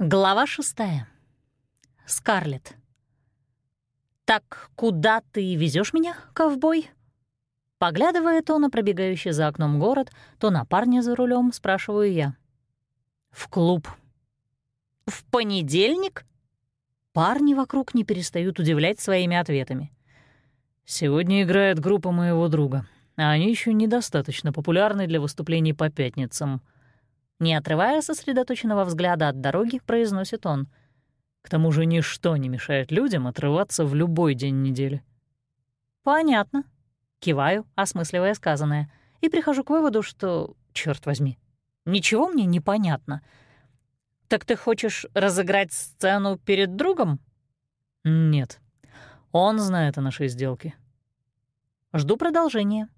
Глава шестая. Скарлетт. «Так куда ты везешь меня, ковбой?» Поглядывая то на пробегающий за окном город, то на парня за рулем, спрашиваю я. «В клуб». «В понедельник?» Парни вокруг не перестают удивлять своими ответами. «Сегодня играет группа моего друга, а они еще недостаточно популярны для выступлений по пятницам», не отрывая сосредоточенного взгляда от дороги, произносит он. «К тому же ничто не мешает людям отрываться в любой день недели». «Понятно». Киваю, осмысливая сказанное, и прихожу к выводу, что, черт возьми, ничего мне не понятно. «Так ты хочешь разыграть сцену перед другом?» «Нет. Он знает о нашей сделке». Жду продолжения,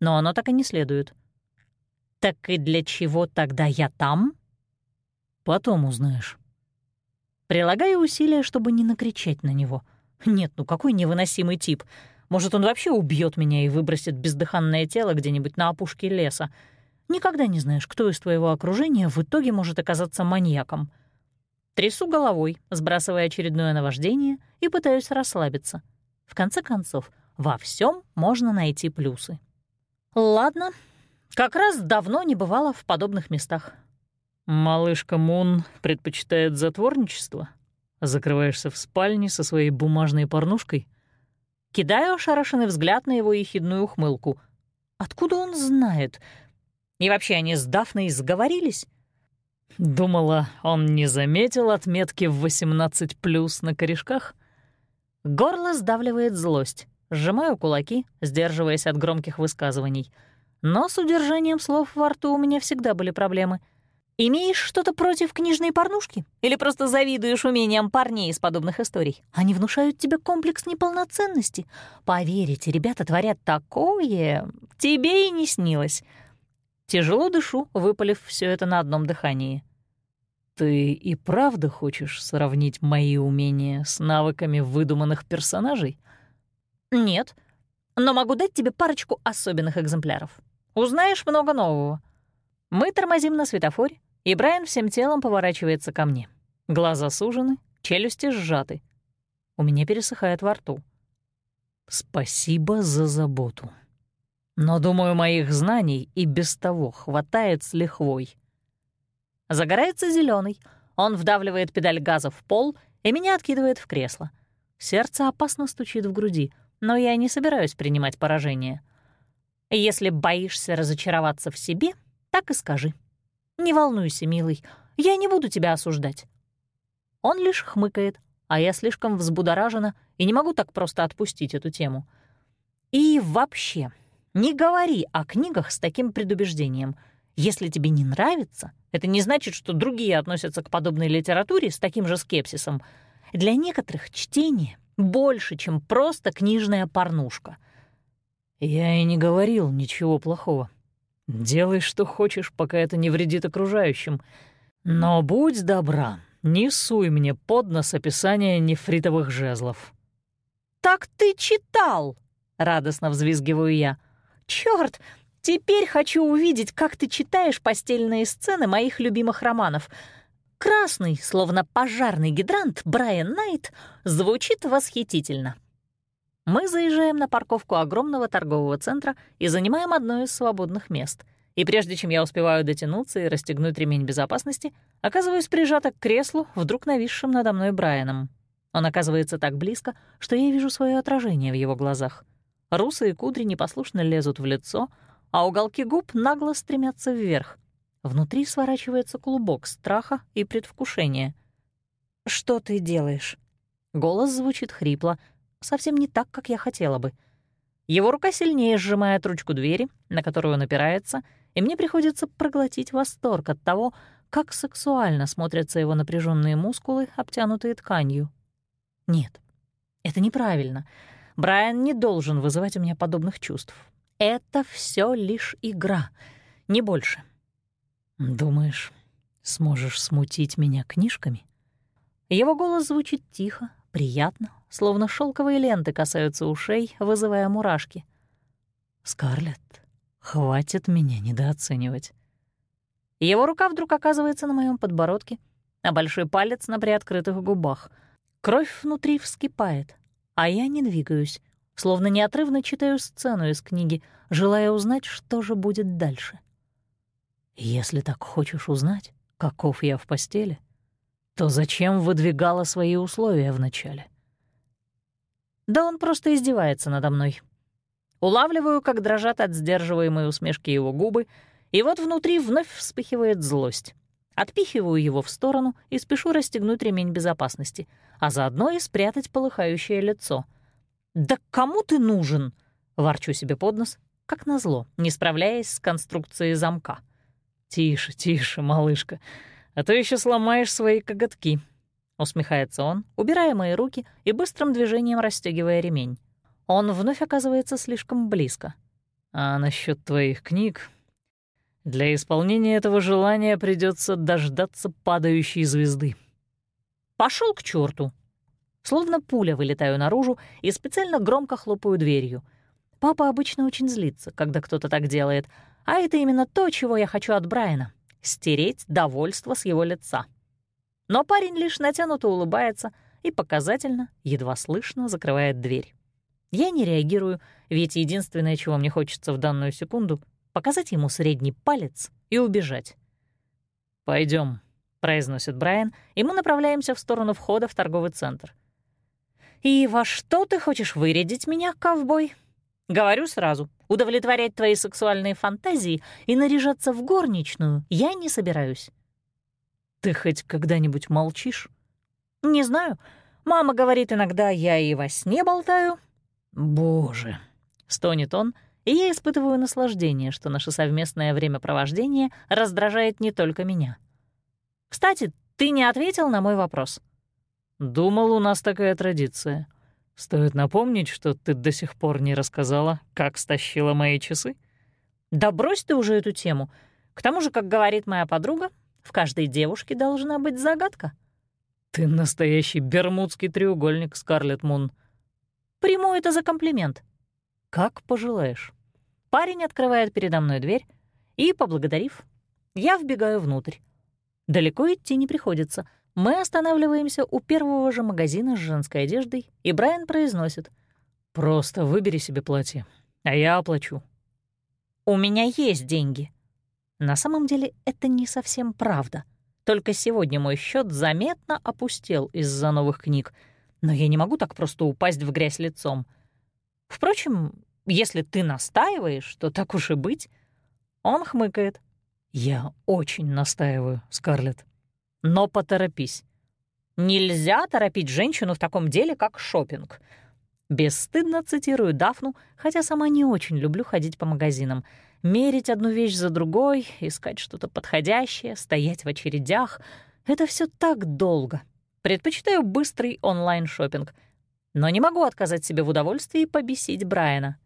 но оно так и не следует. «Так и для чего тогда я там?» «Потом узнаешь». Прилагаю усилия, чтобы не накричать на него. Нет, ну какой невыносимый тип. Может, он вообще убьет меня и выбросит бездыханное тело где-нибудь на опушке леса. Никогда не знаешь, кто из твоего окружения в итоге может оказаться маньяком. Трясу головой, сбрасывая очередное наваждение, и пытаюсь расслабиться. В конце концов, во всем можно найти плюсы. Ладно, как раз давно не бывало в подобных местах. «Малышка Мун предпочитает затворничество? Закрываешься в спальне со своей бумажной порнушкой?» Кидаю ошарашенный взгляд на его ехидную ухмылку. «Откуда он знает? И вообще они с Дафной сговорились?» Думала, он не заметил отметки в 18+, на корешках? Горло сдавливает злость. Сжимаю кулаки, сдерживаясь от громких высказываний — но с удержанием слов во рту у меня всегда были проблемы. Имеешь что-то против книжной порнушки? Или просто завидуешь умениям парней из подобных историй? Они внушают тебе комплекс неполноценности. Поверите, ребята творят такое, тебе и не снилось. Тяжело дышу, выпалив все это на одном дыхании. «Ты и правда хочешь сравнить мои умения с навыками выдуманных персонажей?» «Нет, но могу дать тебе парочку особенных экземпляров. Узнаешь много нового. Мы тормозим на светофоре, и Брайан всем телом поворачивается ко мне. Глаза сужены, челюсти сжаты. У меня пересыхает во рту. Спасибо за заботу. Но, думаю, моих знаний и без того хватает с лихвой. Загорается зеленый. Он вдавливает педаль газа в пол и меня откидывает в кресло. Сердце опасно стучит в груди, но я не собираюсь принимать поражение. Если боишься разочароваться в себе, так и скажи. Не волнуйся, милый, я не буду тебя осуждать. Он лишь хмыкает, а я слишком взбудоражена и не могу так просто отпустить эту тему. И вообще, не говори о книгах с таким предубеждением. Если тебе не нравится, это не значит, что другие относятся к подобной литературе с таким же скепсисом. Для некоторых чтение больше, чем просто книжная порнушка — «Я и не говорил ничего плохого. Делай, что хочешь, пока это не вредит окружающим. Но будь добра, не суй мне под нос описание нефритовых жезлов». «Так ты читал!» — радостно взвизгиваю я. «Чёрт! Теперь хочу увидеть, как ты читаешь постельные сцены моих любимых романов. Красный, словно пожарный гидрант, Брайан Найт звучит восхитительно». Мы заезжаем на парковку огромного торгового центра и занимаем одно из свободных мест. И прежде чем я успеваю дотянуться и расстегнуть ремень безопасности, оказываюсь прижата к креслу, вдруг нависшим надо мной Брайаном. Он оказывается так близко, что я вижу свое отражение в его глазах. Русые кудри непослушно лезут в лицо, а уголки губ нагло стремятся вверх. Внутри сворачивается клубок страха и предвкушения. «Что ты делаешь?» Голос звучит хрипло, совсем не так, как я хотела бы. Его рука сильнее сжимает ручку двери, на которую он опирается, и мне приходится проглотить восторг от того, как сексуально смотрятся его напряженные мускулы, обтянутые тканью. Нет, это неправильно. Брайан не должен вызывать у меня подобных чувств. Это все лишь игра, не больше. «Думаешь, сможешь смутить меня книжками?» Его голос звучит тихо, приятно, словно шелковые ленты касаются ушей, вызывая мурашки. «Скарлетт, хватит меня недооценивать». Его рука вдруг оказывается на моем подбородке, а большой палец на приоткрытых губах. Кровь внутри вскипает, а я не двигаюсь, словно неотрывно читаю сцену из книги, желая узнать, что же будет дальше. Если так хочешь узнать, каков я в постели, то зачем выдвигала свои условия вначале? Да он просто издевается надо мной. Улавливаю, как дрожат от сдерживаемой усмешки его губы, и вот внутри вновь вспыхивает злость. Отпихиваю его в сторону и спешу расстегнуть ремень безопасности, а заодно и спрятать полыхающее лицо. «Да кому ты нужен?» — ворчу себе под нос, как назло, не справляясь с конструкцией замка. «Тише, тише, малышка, а то еще сломаешь свои коготки», — усмехается он, убирая мои руки и быстрым движением расстегивая ремень. Он вновь оказывается слишком близко. «А насчет твоих книг для исполнения этого желания придется дождаться падающей звезды. Пошел к черту! Словно пуля вылетаю наружу и специально громко хлопаю дверью. Папа обычно очень злится, когда кто-то так делает, а это именно то, чего я хочу от Брайана — стереть довольство с его лица. Но парень лишь натянуто улыбается и показательно, едва слышно, закрывает дверь. Я не реагирую, ведь единственное, чего мне хочется в данную секунду, показать ему средний палец и убежать. Пойдем, произносит Брайан, и мы направляемся в сторону входа в торговый центр. «И во что ты хочешь вырядить меня, ковбой?» «Говорю сразу, удовлетворять твои сексуальные фантазии и наряжаться в горничную я не собираюсь». «Ты хоть когда-нибудь молчишь?» «Не знаю. Мама говорит иногда, я и во сне болтаю». «Боже!» — стонет он — и я испытываю наслаждение, что наше совместное времяпровождение раздражает не только меня. «Кстати, ты не ответил на мой вопрос». «Думал, у нас такая традиция. Стоит напомнить, что ты до сих пор не рассказала, как стащила мои часы?» «Да брось ты уже эту тему. К тому же, как говорит моя подруга, в каждой девушке должна быть загадка». «Ты настоящий бермудский треугольник, Скарлетт Мун». «Приму это за комплимент», «Как пожелаешь». Парень открывает передо мной дверь и, поблагодарив, я вбегаю внутрь. Далеко идти не приходится. Мы останавливаемся у первого же магазина с женской одеждой, и Брайан произносит. «Просто выбери себе платье, а я оплачу». «У меня есть деньги». На самом деле это не совсем правда. Только сегодня мой счет заметно опустел из-за новых книг, но я не могу так просто упасть в грязь лицом — Впрочем, если ты настаиваешь, то так уж и быть. Он хмыкает. Я очень настаиваю, Скарлетт. Но поторопись. Нельзя торопить женщину в таком деле, как шопинг. Бесстыдно цитирую Дафну, хотя сама не очень люблю ходить по магазинам. Мерить одну вещь за другой, искать что-то подходящее, стоять в очередях — это все так долго. Предпочитаю быстрый онлайн шопинг — но не могу отказать себе в удовольствии побесить Брайана.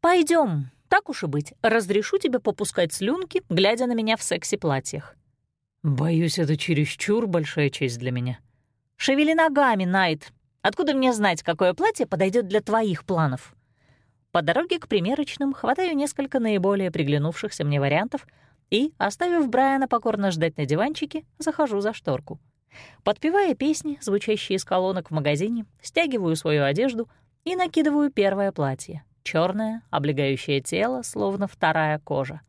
Пойдем, так уж и быть, разрешу тебе попускать слюнки, глядя на меня в секси-платьях». «Боюсь, это чересчур большая честь для меня». «Шевели ногами, Найт. Откуда мне знать, какое платье подойдет для твоих планов?» По дороге к примерочным хватаю несколько наиболее приглянувшихся мне вариантов и, оставив Брайана покорно ждать на диванчике, захожу за шторку. Подпевая песни, звучащие из колонок в магазине, стягиваю свою одежду и накидываю первое платье, черное, облегающее тело, словно вторая кожа.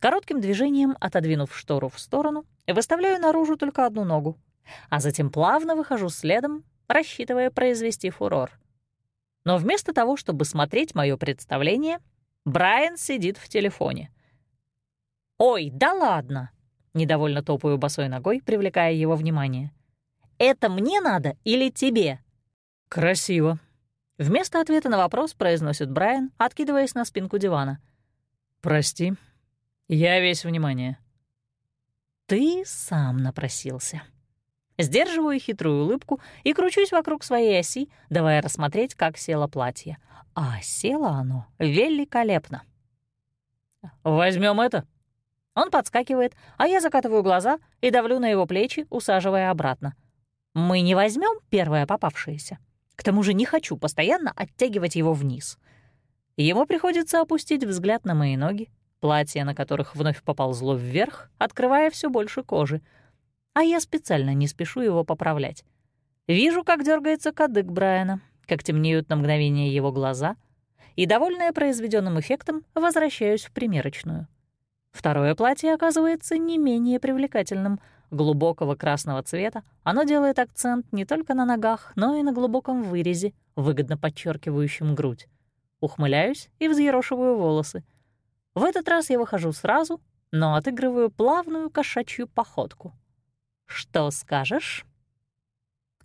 Коротким движением, отодвинув штору в сторону, выставляю наружу только одну ногу, а затем плавно выхожу следом, рассчитывая произвести фурор. Но вместо того, чтобы смотреть мое представление, Брайан сидит в телефоне. «Ой, да ладно!» Недовольно топаю босой ногой, привлекая его внимание. «Это мне надо или тебе?» «Красиво». Вместо ответа на вопрос произносит Брайан, откидываясь на спинку дивана. «Прости, я весь внимание». «Ты сам напросился». Сдерживаю хитрую улыбку и кручусь вокруг своей оси, давая рассмотреть, как село платье. А село оно великолепно. Возьмем это?» Он подскакивает, а я закатываю глаза и давлю на его плечи, усаживая обратно. Мы не возьмем первое попавшееся. К тому же не хочу постоянно оттягивать его вниз. Ему приходится опустить взгляд на мои ноги, платье на которых вновь поползло вверх, открывая все больше кожи. А я специально не спешу его поправлять. Вижу, как дергается кадык Брайана, как темнеют на мгновение его глаза, и, довольная произведенным эффектом, возвращаюсь в примерочную. Второе платье оказывается не менее привлекательным. Глубокого красного цвета, оно делает акцент не только на ногах, но и на глубоком вырезе, выгодно подчеркивающем грудь. Ухмыляюсь и взъерошиваю волосы. В этот раз я выхожу сразу, но отыгрываю плавную кошачью походку. «Что скажешь?»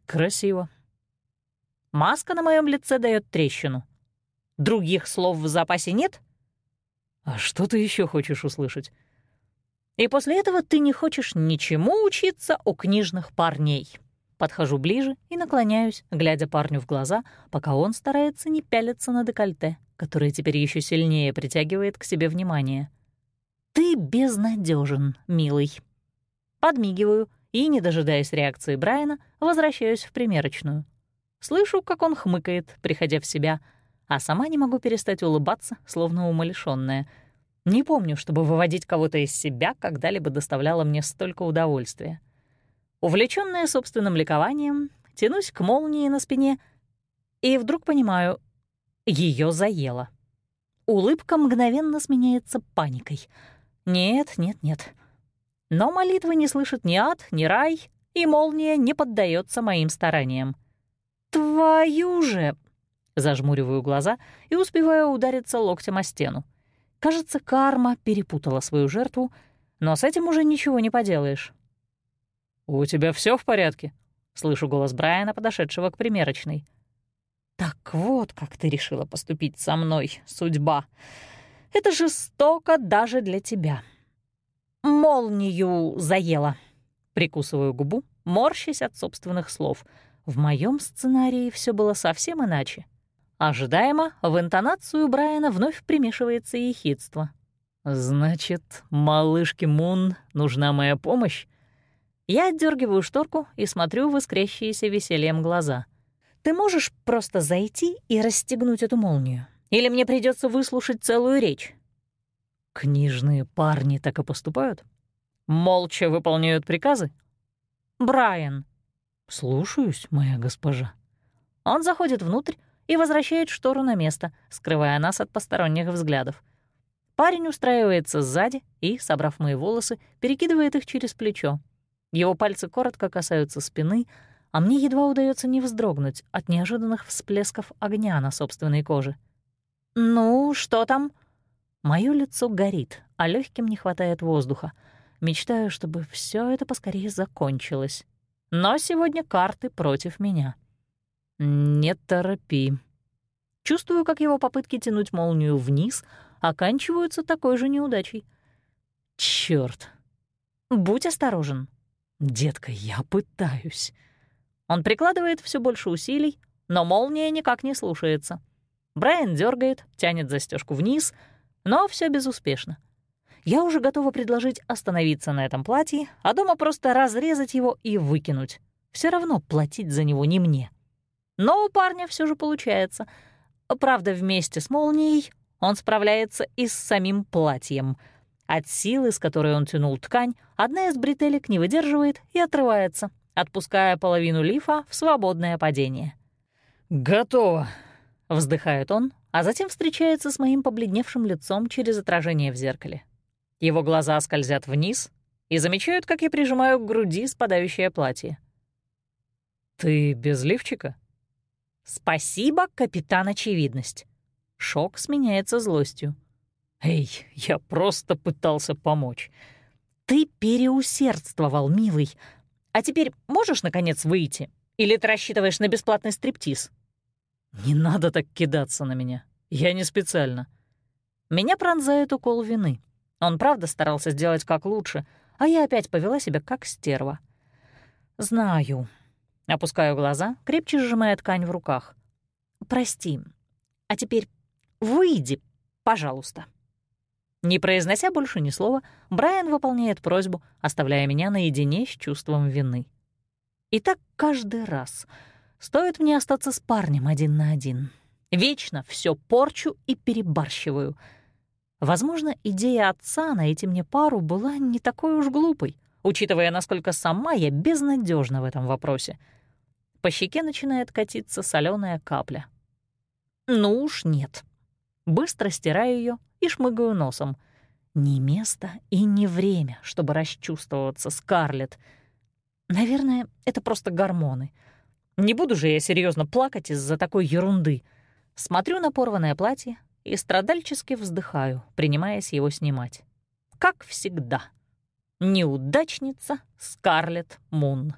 «Красиво». Маска на моем лице дает трещину. Других слов в запасе нет? А что ты еще хочешь услышать? И после этого ты не хочешь ничему учиться у книжных парней. Подхожу ближе и наклоняюсь, глядя парню в глаза, пока он старается не пялиться на декольте, которое теперь еще сильнее притягивает к себе внимание. «Ты безнадежен, милый». Подмигиваю и, не дожидаясь реакции Брайана, возвращаюсь в примерочную. Слышу, как он хмыкает, приходя в себя, а сама не могу перестать улыбаться, словно умалишённая. Не помню, чтобы выводить кого-то из себя когда-либо доставляло мне столько удовольствия. Увлечённая собственным ликованием, тянусь к молнии на спине и вдруг понимаю, её заело. Улыбка мгновенно сменяется паникой. Нет, нет, нет. Но молитвы не слышит ни ад, ни рай, и молния не поддается моим стараниям. «Твою же!» Зажмуриваю глаза и успеваю удариться локтем о стену. Кажется, карма перепутала свою жертву, но с этим уже ничего не поделаешь. «У тебя все в порядке?» — слышу голос Брайана, подошедшего к примерочной. «Так вот, как ты решила поступить со мной, судьба. Это жестоко даже для тебя. Молнию заела». Прикусываю губу, морщась от собственных слов. В моем сценарии все было совсем иначе. Ожидаемо в интонацию Брайана вновь примешивается ехидство. «Значит, малышке Мун нужна моя помощь?» Я отдергиваю шторку и смотрю в искрящиеся весельем глаза. «Ты можешь просто зайти и расстегнуть эту молнию? Или мне придется выслушать целую речь?» «Книжные парни так и поступают? Молча выполняют приказы?» «Брайан». «Слушаюсь, моя госпожа». Он заходит внутрь, и возвращает штору на место, скрывая нас от посторонних взглядов. Парень устраивается сзади и, собрав мои волосы, перекидывает их через плечо. Его пальцы коротко касаются спины, а мне едва удается не вздрогнуть от неожиданных всплесков огня на собственной коже. «Ну, что там?» Моё лицо горит, а легким не хватает воздуха. Мечтаю, чтобы все это поскорее закончилось. Но сегодня карты против меня. «Не торопи». Чувствую, как его попытки тянуть молнию вниз оканчиваются такой же неудачей. Черт! Будь осторожен. Детка, я пытаюсь. Он прикладывает все больше усилий, но молния никак не слушается. Брайан дергает, тянет застежку вниз, но все безуспешно. Я уже готова предложить остановиться на этом платье, а дома просто разрезать его и выкинуть. Все равно платить за него не мне. Но у парня все же получается. Правда, вместе с молнией он справляется и с самим платьем. От силы, с которой он тянул ткань, одна из бретелек не выдерживает и отрывается, отпуская половину лифа в свободное падение. «Готово», — вздыхает он, а затем встречается с моим побледневшим лицом через отражение в зеркале. Его глаза скользят вниз и замечают, как я прижимаю к груди спадающее платье. «Ты без лифчика?» «Спасибо, капитан Очевидность». Шок сменяется злостью. «Эй, я просто пытался помочь». «Ты переусердствовал, милый. А теперь можешь, наконец, выйти? Или ты рассчитываешь на бесплатный стриптиз?» «Не надо так кидаться на меня. Я не специально». Меня пронзает укол вины. Он правда старался сделать как лучше, а я опять повела себя как стерва. «Знаю», Опускаю глаза, крепче сжимая ткань в руках. «Прости. А теперь выйди, пожалуйста». Не произнося больше ни слова, Брайан выполняет просьбу, оставляя меня наедине с чувством вины. И так каждый раз. Стоит мне остаться с парнем один на один. Вечно все порчу и перебарщиваю. Возможно, идея отца найти мне пару была не такой уж глупой. учитывая, насколько сама я безнадежна в этом вопросе. По щеке начинает катиться соленая капля. Ну уж нет. Быстро стираю ее и шмыгаю носом. Не место и не время, чтобы расчувствоваться, Скарлетт. Наверное, это просто гормоны. Не буду же я серьезно плакать из-за такой ерунды. Смотрю на порванное платье и страдальчески вздыхаю, принимаясь его снимать. Как всегда. Неудачница Скарлетт Мун.